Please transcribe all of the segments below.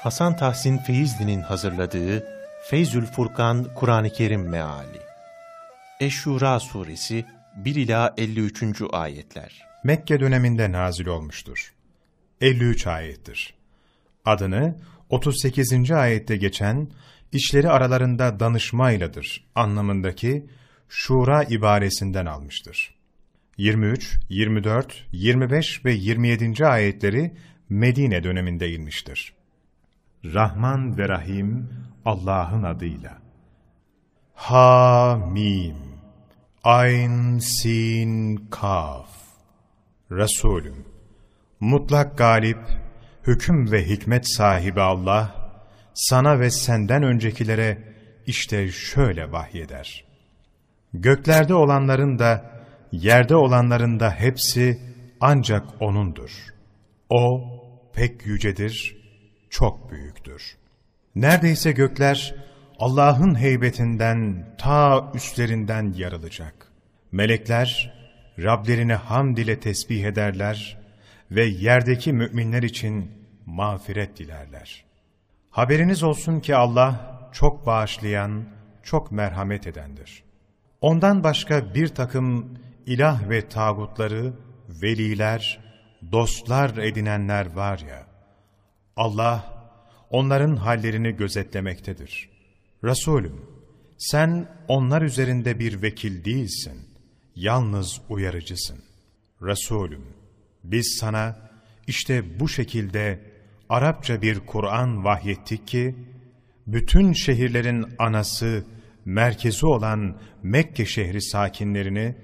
Hasan Tahsin Feyzli'nin hazırladığı Feyzül Furkan Kur'an-ı Kerim Meali Eşşura Suresi 1 ila 53. ayetler. Mekke döneminde nazil olmuştur. 53 ayettir. Adını 38. ayette geçen işleri aralarında danışmayladır anlamındaki şura ibaresinden almıştır. 23, 24, 25 ve 27. ayetleri Medine döneminde inmiştir. Rahman ve Rahim Allah'ın adıyla. Ha-Mim Ayn Sin Kaf Resulüm Mutlak galip, hüküm ve hikmet sahibi Allah, sana ve senden öncekilere işte şöyle vahyeder. Göklerde olanların da, yerde olanların da hepsi ancak O'nundur. O pek yücedir, çok büyüktür. Neredeyse gökler Allah'ın heybetinden ta üstlerinden yarılacak. Melekler Rablerine hamd ile tesbih ederler ve yerdeki müminler için mağfiret dilerler. Haberiniz olsun ki Allah çok bağışlayan, çok merhamet edendir. Ondan başka bir takım ilah ve tağutları, veliler, dostlar edinenler var ya, Allah onların hallerini gözetlemektedir. Resulüm, sen onlar üzerinde bir vekil değilsin, yalnız uyarıcısın. Resulüm, biz sana işte bu şekilde Arapça bir Kur'an vahyettik ki, bütün şehirlerin anası, merkezi olan Mekke şehri sakinlerini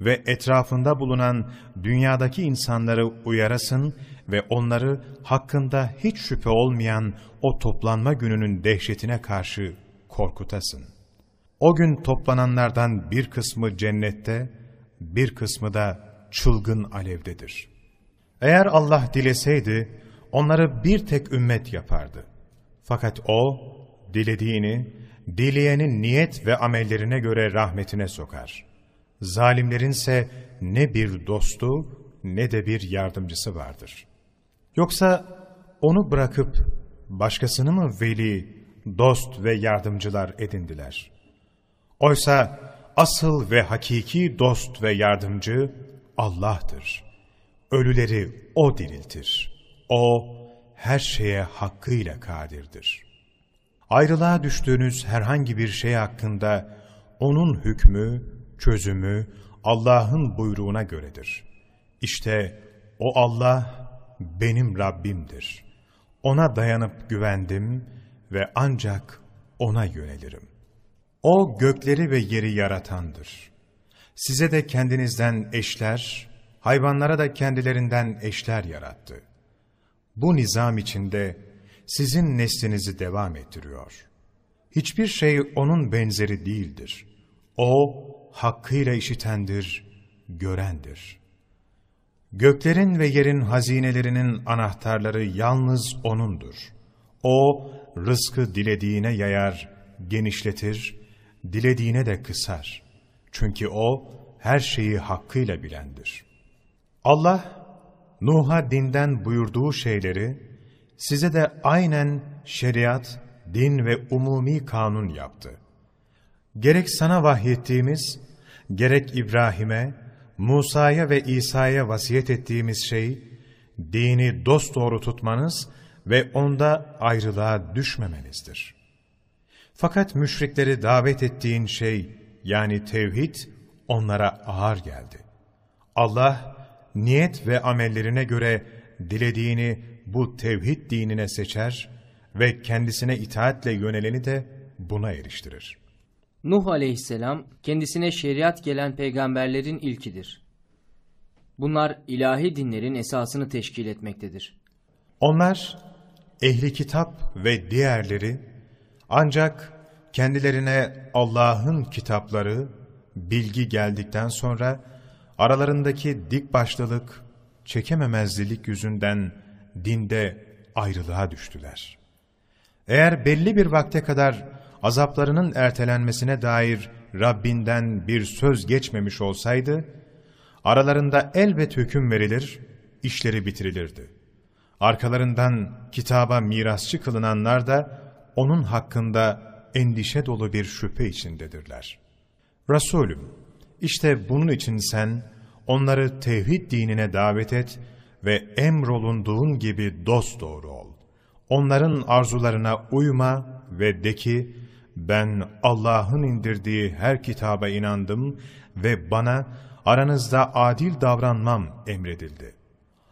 ve etrafında bulunan dünyadaki insanları uyarasın ve onları hakkında hiç şüphe olmayan o toplanma gününün dehşetine karşı korkutasın. O gün toplananlardan bir kısmı cennette, bir kısmı da çılgın alevdedir. Eğer Allah dileseydi, onları bir tek ümmet yapardı. Fakat O, dilediğini, dileyenin niyet ve amellerine göre rahmetine sokar. Zalimlerinse ne bir dostu ne de bir yardımcısı vardır. Yoksa onu bırakıp başkasını mı veli, dost ve yardımcılar edindiler? Oysa asıl ve hakiki dost ve yardımcı Allah'tır. Ölüleri O diriltir. O her şeye hakkıyla kadirdir. Ayrılığa düştüğünüz herhangi bir şey hakkında O'nun hükmü, çözümü Allah'ın buyruğuna göredir. İşte o Allah benim Rabbimdir. Ona dayanıp güvendim ve ancak O'na yönelirim. O gökleri ve yeri yaratandır. Size de kendinizden eşler, hayvanlara da kendilerinden eşler yarattı. Bu nizam içinde sizin neslinizi devam ettiriyor. Hiçbir şey onun benzeri değildir. O, hakkıyla işitendir, görendir. Göklerin ve yerin hazinelerinin anahtarları yalnız O'nundur. O, rızkı dilediğine yayar, genişletir, dilediğine de kısar. Çünkü O, her şeyi hakkıyla bilendir. Allah, Nuh'a dinden buyurduğu şeyleri, size de aynen şeriat, din ve umumi kanun yaptı. Gerek sana vahyettiğimiz, gerek İbrahim'e, Musa'ya ve İsa'ya vasiyet ettiğimiz şey, dini dosdoğru tutmanız ve onda ayrılığa düşmemenizdir. Fakat müşrikleri davet ettiğin şey, yani tevhid, onlara ağır geldi. Allah, niyet ve amellerine göre dilediğini bu tevhid dinine seçer ve kendisine itaatle yöneleni de buna eriştirir. Nuh aleyhisselam kendisine şeriat gelen peygamberlerin ilkidir. Bunlar ilahi dinlerin esasını teşkil etmektedir. Onlar ehli kitap ve diğerleri ancak kendilerine Allah'ın kitapları, bilgi geldikten sonra aralarındaki dik başlılık, çekememezlilik yüzünden dinde ayrılığa düştüler. Eğer belli bir vakte kadar azaplarının ertelenmesine dair Rabbinden bir söz geçmemiş olsaydı, aralarında elbet hüküm verilir, işleri bitirilirdi. Arkalarından kitaba mirasçı kılınanlar da onun hakkında endişe dolu bir şüphe içindedirler. Resulüm, işte bunun için sen onları tevhid dinine davet et ve emrolunduğun gibi dosdoğru ol. Onların arzularına uyma ve de ki, ben Allah'ın indirdiği her kitaba inandım ve bana aranızda adil davranmam emredildi.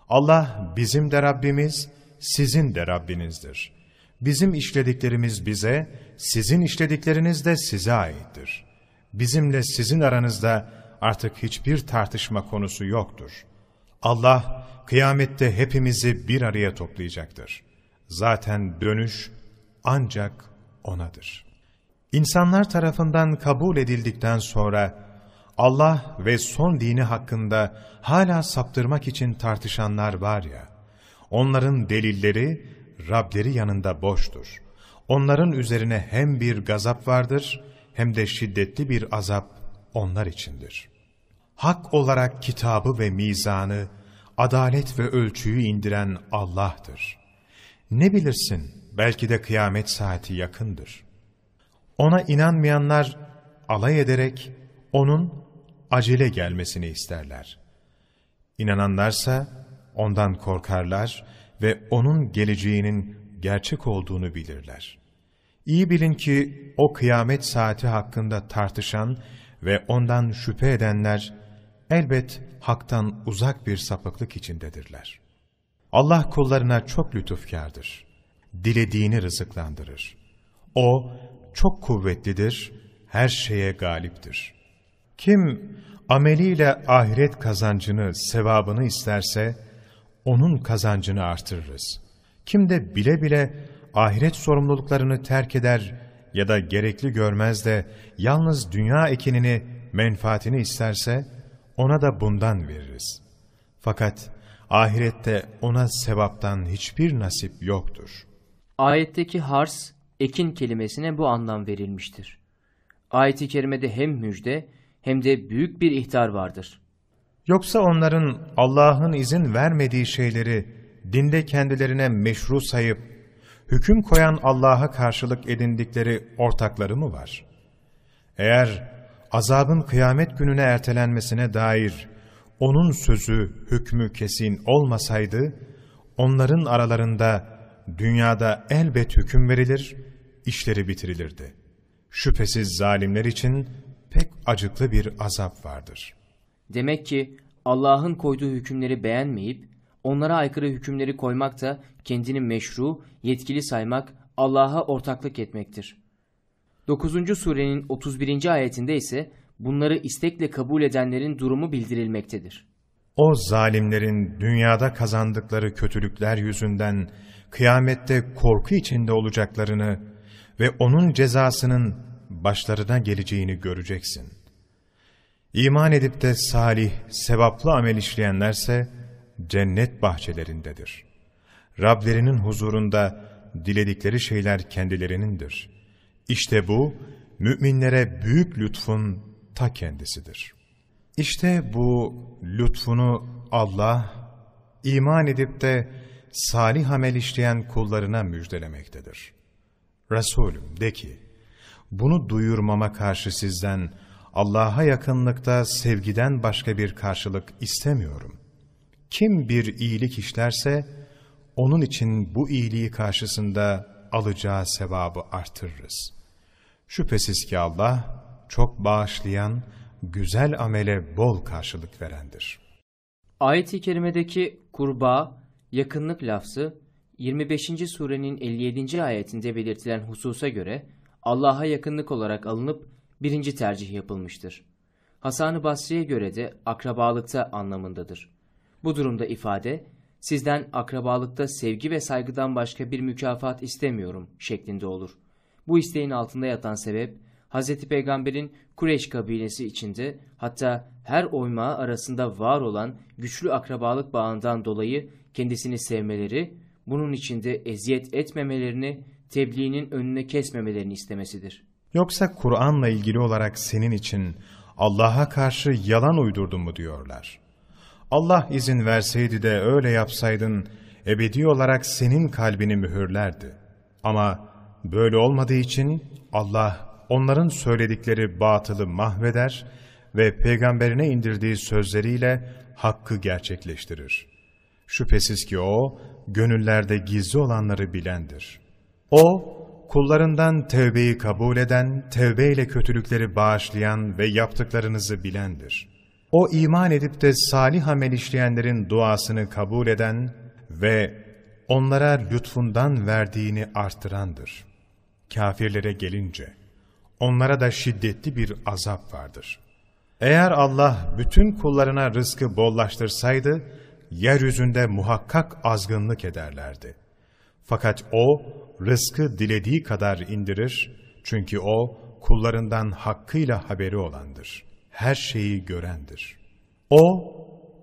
Allah bizim de Rabbimiz, sizin de Rabbinizdir. Bizim işlediklerimiz bize, sizin işledikleriniz de size aittir. Bizimle sizin aranızda artık hiçbir tartışma konusu yoktur. Allah kıyamette hepimizi bir araya toplayacaktır. Zaten dönüş ancak O'nadır. İnsanlar tarafından kabul edildikten sonra Allah ve son dini hakkında hala saptırmak için tartışanlar var ya, onların delilleri Rableri yanında boştur. Onların üzerine hem bir gazap vardır hem de şiddetli bir azap onlar içindir. Hak olarak kitabı ve mizanı, adalet ve ölçüyü indiren Allah'tır. Ne bilirsin, belki de kıyamet saati yakındır. Ona inanmayanlar alay ederek onun acele gelmesini isterler. İnananlarsa ondan korkarlar ve onun geleceğinin gerçek olduğunu bilirler. İyi bilin ki o kıyamet saati hakkında tartışan ve ondan şüphe edenler elbet haktan uzak bir sapıklık içindedirler. Allah kullarına çok lütufkardır. Dilediğini rızıklandırır. O çok kuvvetlidir, her şeye galiptir. Kim ameliyle ahiret kazancını, sevabını isterse, onun kazancını artırırız. Kim de bile bile ahiret sorumluluklarını terk eder ya da gerekli görmez de yalnız dünya ekinini, menfaatini isterse, ona da bundan veririz. Fakat ahirette ona sevaptan hiçbir nasip yoktur. Ayetteki hars, ekin kelimesine bu anlam verilmiştir. Ayet-i kerimede hem müjde hem de büyük bir ihtar vardır. Yoksa onların Allah'ın izin vermediği şeyleri dinde kendilerine meşru sayıp, hüküm koyan Allah'a karşılık edindikleri ortakları mı var? Eğer azabın kıyamet gününe ertelenmesine dair onun sözü, hükmü kesin olmasaydı, onların aralarında dünyada elbet hüküm verilir, işleri bitirilirdi. Şüphesiz zalimler için pek acıklı bir azap vardır. Demek ki Allah'ın koyduğu hükümleri beğenmeyip onlara aykırı hükümleri koymak da kendini meşru, yetkili saymak, Allah'a ortaklık etmektir. 9. surenin 31. ayetinde ise bunları istekle kabul edenlerin durumu bildirilmektedir. O zalimlerin dünyada kazandıkları kötülükler yüzünden kıyamette korku içinde olacaklarını ve onun cezasının başlarına geleceğini göreceksin. İman edip de salih, sevaplı amel işleyenlerse cennet bahçelerindedir. Rablerinin huzurunda diledikleri şeyler kendilerinindir. İşte bu, müminlere büyük lütfun ta kendisidir. İşte bu lütfunu Allah, iman edip de salih amel işleyen kullarına müjdelemektedir. Resulüm de ki, bunu duyurmama karşı sizden Allah'a yakınlıkta sevgiden başka bir karşılık istemiyorum. Kim bir iyilik işlerse, onun için bu iyiliği karşısında alacağı sevabı artırırız. Şüphesiz ki Allah çok bağışlayan, güzel amele bol karşılık verendir. Ayet-i kerimedeki kurba, yakınlık lafzı 25. surenin 57. ayetinde belirtilen hususa göre Allah'a yakınlık olarak alınıp birinci tercih yapılmıştır. Hasan-ı Basri'ye göre de akrabalıkta anlamındadır. Bu durumda ifade, sizden akrabalıkta sevgi ve saygıdan başka bir mükafat istemiyorum şeklinde olur. Bu isteğin altında yatan sebep, Hz. Peygamber'in Kureyş kabilesi içinde hatta her oymağı arasında var olan güçlü akrabalık bağından dolayı kendisini sevmeleri, bunun içinde eziyet etmemelerini, tebliğinin önüne kesmemelerini istemesidir. Yoksa Kur'an'la ilgili olarak senin için Allah'a karşı yalan uydurdun mu diyorlar. Allah izin verseydi de öyle yapsaydın, ebedi olarak senin kalbini mühürlerdi. Ama böyle olmadığı için Allah onların söyledikleri batılı mahveder ve peygamberine indirdiği sözleriyle hakkı gerçekleştirir. Şüphesiz ki O, gönüllerde gizli olanları bilendir. O, kullarından tevbeyi kabul eden, tevbeyle kötülükleri bağışlayan ve yaptıklarınızı bilendir. O iman edip de salih amel işleyenlerin duasını kabul eden ve onlara lütfundan verdiğini artırandır. Kafirlere gelince, onlara da şiddetli bir azap vardır. Eğer Allah bütün kullarına rızkı bollaştırsaydı, yeryüzünde muhakkak azgınlık ederlerdi. Fakat O, rızkı dilediği kadar indirir, çünkü O, kullarından hakkıyla haberi olandır. Her şeyi görendir. O,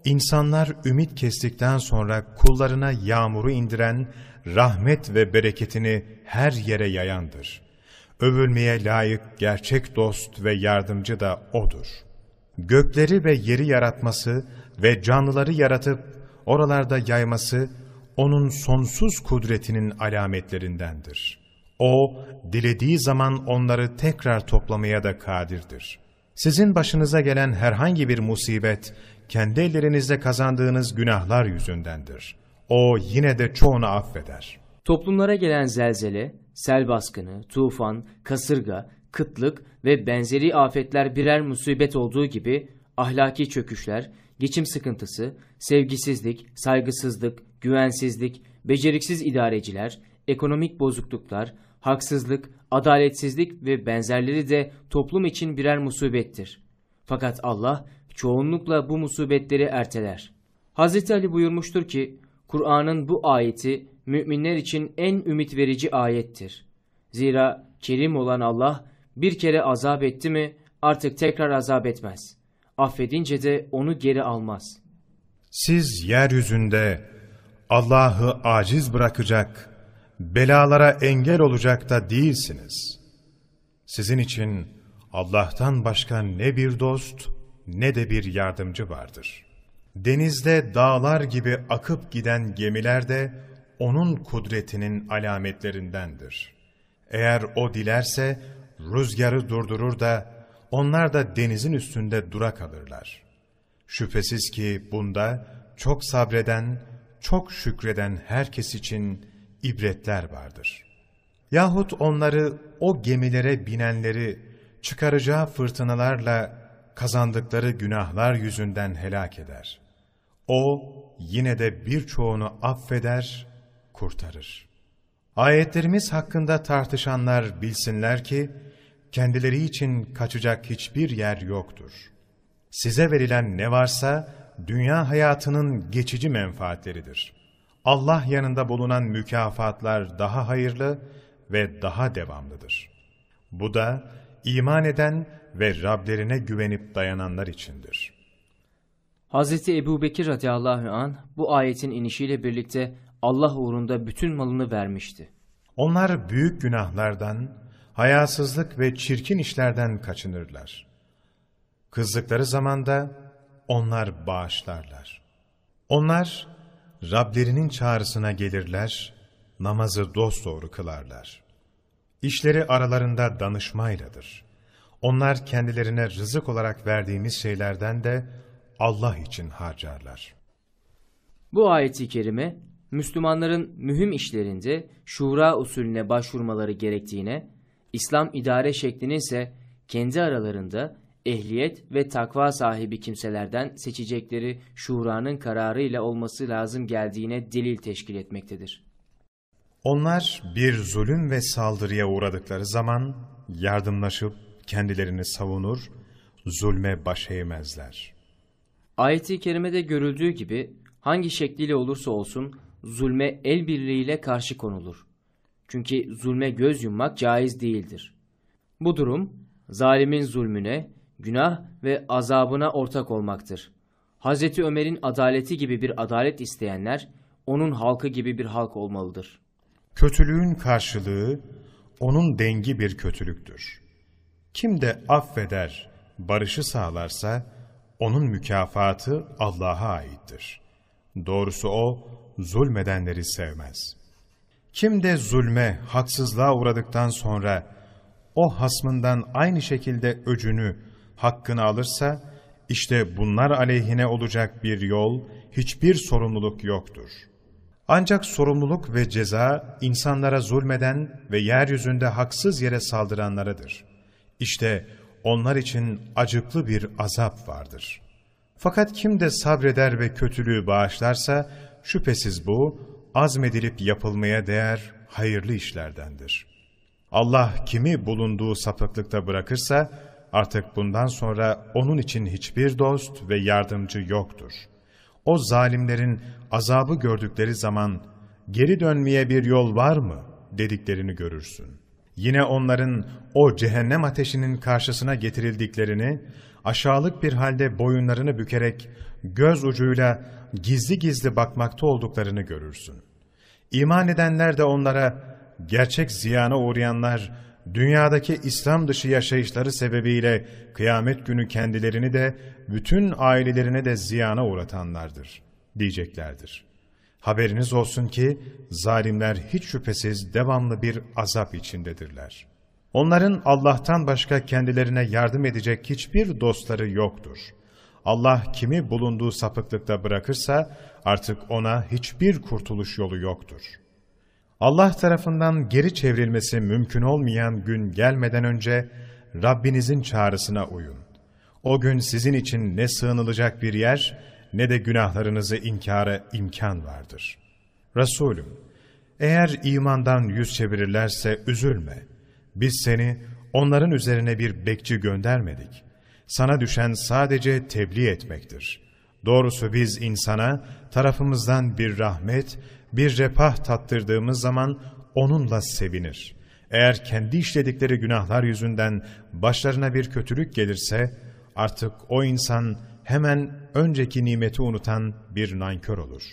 insanlar ümit kestikten sonra kullarına yağmuru indiren, rahmet ve bereketini her yere yayandır. Övülmeye layık gerçek dost ve yardımcı da O'dur. Gökleri ve yeri yaratması ve canlıları yaratıp oralarda yayması, O'nun sonsuz kudretinin alametlerindendir. O, dilediği zaman onları tekrar toplamaya da kadirdir. Sizin başınıza gelen herhangi bir musibet, kendi ellerinizle kazandığınız günahlar yüzündendir. O yine de çoğunu affeder. Toplumlara gelen zelzele, sel baskını, tufan, kasırga, kıtlık ve benzeri afetler birer musibet olduğu gibi ahlaki çöküşler, geçim sıkıntısı, sevgisizlik, saygısızlık, güvensizlik, beceriksiz idareciler, ekonomik bozukluklar, haksızlık, adaletsizlik ve benzerleri de toplum için birer musibettir. Fakat Allah çoğunlukla bu musibetleri erteler. Hz. Ali buyurmuştur ki, Kur'an'ın bu ayeti müminler için en ümit verici ayettir. Zira kerim olan Allah bir kere azap etti mi artık tekrar azap etmez. Affedince de onu geri almaz. Siz yeryüzünde Allah'ı aciz bırakacak, belalara engel olacak da değilsiniz. Sizin için Allah'tan başka ne bir dost ne de bir yardımcı vardır. Denizde dağlar gibi akıp giden gemiler de O'nun kudretinin alametlerindendir. Eğer O dilerse rüzgarı durdurur da onlar da denizin üstünde dura kalırlar. Şüphesiz ki bunda çok sabreden, çok şükreden herkes için ibretler vardır. Yahut onları o gemilere binenleri çıkaracağı fırtınalarla kazandıkları günahlar yüzünden helak eder. O yine de birçoğunu affeder, kurtarır. Ayetlerimiz hakkında tartışanlar bilsinler ki, kendileri için kaçacak hiçbir yer yoktur. Size verilen ne varsa, dünya hayatının geçici menfaatleridir. Allah yanında bulunan mükafatlar daha hayırlı ve daha devamlıdır. Bu da iman eden ve Rablerine güvenip dayananlar içindir. Hz. Ebu Bekir radıyallahu an bu ayetin inişiyle birlikte Allah uğrunda bütün malını vermişti. Onlar büyük günahlardan, hayasızlık ve çirkin işlerden kaçınırlar. Kızdıkları zamanda onlar bağışlarlar. Onlar Rablerinin çağrısına gelirler, namazı dosdoğru kılarlar. İşleri aralarında danışmayladır. Onlar kendilerine rızık olarak verdiğimiz şeylerden de Allah için harcarlar. Bu ayeti kerime, Müslümanların mühim işlerinde şura usulüne başvurmaları gerektiğine, İslam idare şeklinin ise kendi aralarında ehliyet ve takva sahibi kimselerden seçecekleri şuranın kararıyla olması lazım geldiğine delil teşkil etmektedir. Onlar bir zulüm ve saldırıya uğradıkları zaman yardımlaşıp kendilerini savunur, zulme baş eğmezler. Ayet-i kerimede görüldüğü gibi hangi şekliyle olursa olsun zulme el birliğiyle karşı konulur. Çünkü zulme göz yummak caiz değildir. Bu durum zalimin zulmüne, günah ve azabına ortak olmaktır. Hz. Ömer'in adaleti gibi bir adalet isteyenler, onun halkı gibi bir halk olmalıdır. Kötülüğün karşılığı, onun dengi bir kötülüktür. Kim de affeder, barışı sağlarsa, onun mükafatı Allah'a aittir. Doğrusu o, zulmedenleri sevmez. Kim de zulme, haksızlığa uğradıktan sonra o hasmından aynı şekilde öcünü, hakkını alırsa, işte bunlar aleyhine olacak bir yol, hiçbir sorumluluk yoktur. Ancak sorumluluk ve ceza insanlara zulmeden ve yeryüzünde haksız yere saldıranlarıdır. İşte onlar için acıklı bir azap vardır. Fakat kim de sabreder ve kötülüğü bağışlarsa, şüphesiz bu, azmedilip yapılmaya değer hayırlı işlerdendir. Allah kimi bulunduğu sapıklıkta bırakırsa, artık bundan sonra onun için hiçbir dost ve yardımcı yoktur. O zalimlerin azabı gördükleri zaman, geri dönmeye bir yol var mı dediklerini görürsün. Yine onların o cehennem ateşinin karşısına getirildiklerini, aşağılık bir halde boyunlarını bükerek göz ucuyla gizli gizli bakmakta olduklarını görürsün. İman edenler de onlara, gerçek ziyana uğrayanlar, dünyadaki İslam dışı yaşayışları sebebiyle kıyamet günü kendilerini de bütün ailelerine de ziyana uğratanlardır diyeceklerdir. Haberiniz olsun ki zalimler hiç şüphesiz devamlı bir azap içindedirler. Onların Allah'tan başka kendilerine yardım edecek hiçbir dostları yoktur. Allah kimi bulunduğu sapıklıkta bırakırsa artık ona hiçbir kurtuluş yolu yoktur. Allah tarafından geri çevrilmesi mümkün olmayan gün gelmeden önce Rabbinizin çağrısına uyun. O gün sizin için ne sığınılacak bir yer ne de günahlarınızı inkara imkan vardır. Resulüm, eğer imandan yüz çevirirlerse üzülme. Biz seni onların üzerine bir bekçi göndermedik. Sana düşen sadece tebliğ etmektir. Doğrusu biz insana tarafımızdan bir rahmet, bir refah tattırdığımız zaman onunla sevinir. Eğer kendi işledikleri günahlar yüzünden başlarına bir kötülük gelirse, artık o insan hemen önceki nimeti unutan bir nankör olur.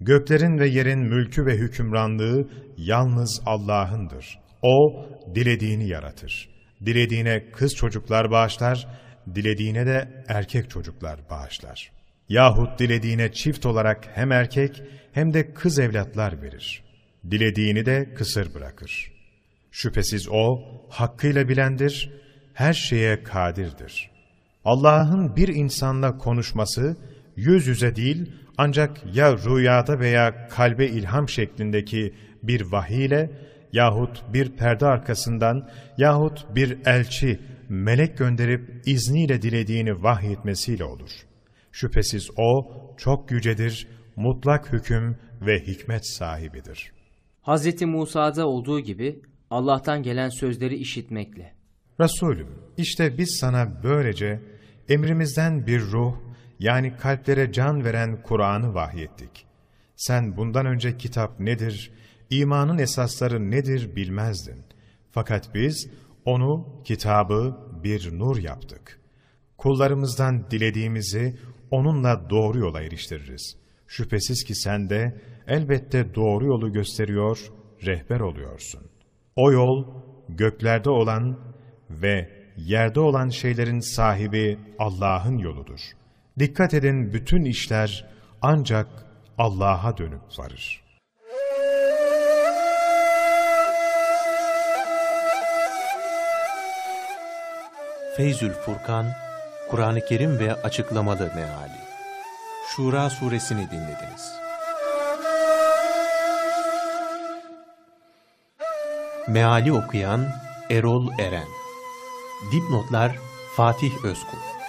Göklerin ve yerin mülkü ve hükümranlığı yalnız Allah'ındır. O, dilediğini yaratır. Dilediğine kız çocuklar bağışlar, dilediğine de erkek çocuklar bağışlar. Yahut dilediğine çift olarak hem erkek hem de kız evlatlar verir. Dilediğini de kısır bırakır. Şüphesiz O, hakkıyla bilendir, her şeye kadirdir. Allah'ın bir insanla konuşması, yüz yüze değil, ancak ya rüyada veya kalbe ilham şeklindeki bir vahiy ile yahut bir perde arkasından yahut bir elçi, melek gönderip izniyle dilediğini vahyetmesiyle olur. Şüphesiz O çok yücedir, mutlak hüküm ve hikmet sahibidir. Hz. Musa'da olduğu gibi Allah'tan gelen sözleri işitmekle. Resulüm, işte biz sana böylece emrimizden bir ruh, yani kalplere can veren Kur'an'ı vahyettik. Sen bundan önce kitap nedir, imanın esasları nedir bilmezdin. Fakat biz onu, kitabı bir nur yaptık. Kullarımızdan dilediğimizi onunla doğru yola eriştiririz. Şüphesiz ki sen de elbette doğru yolu gösteriyor, rehber oluyorsun. O yol göklerde olan ve yerde olan şeylerin sahibi Allah'ın yoludur. Dikkat edin bütün işler ancak Allah'a dönüp varır. Feyzül Furkan, Kur'an-ı Kerim ve Açıklamalı Meali. Şura Suresini dinlediniz. Meali okuyan Erol Eren. Dipnotlar Fatih Özkul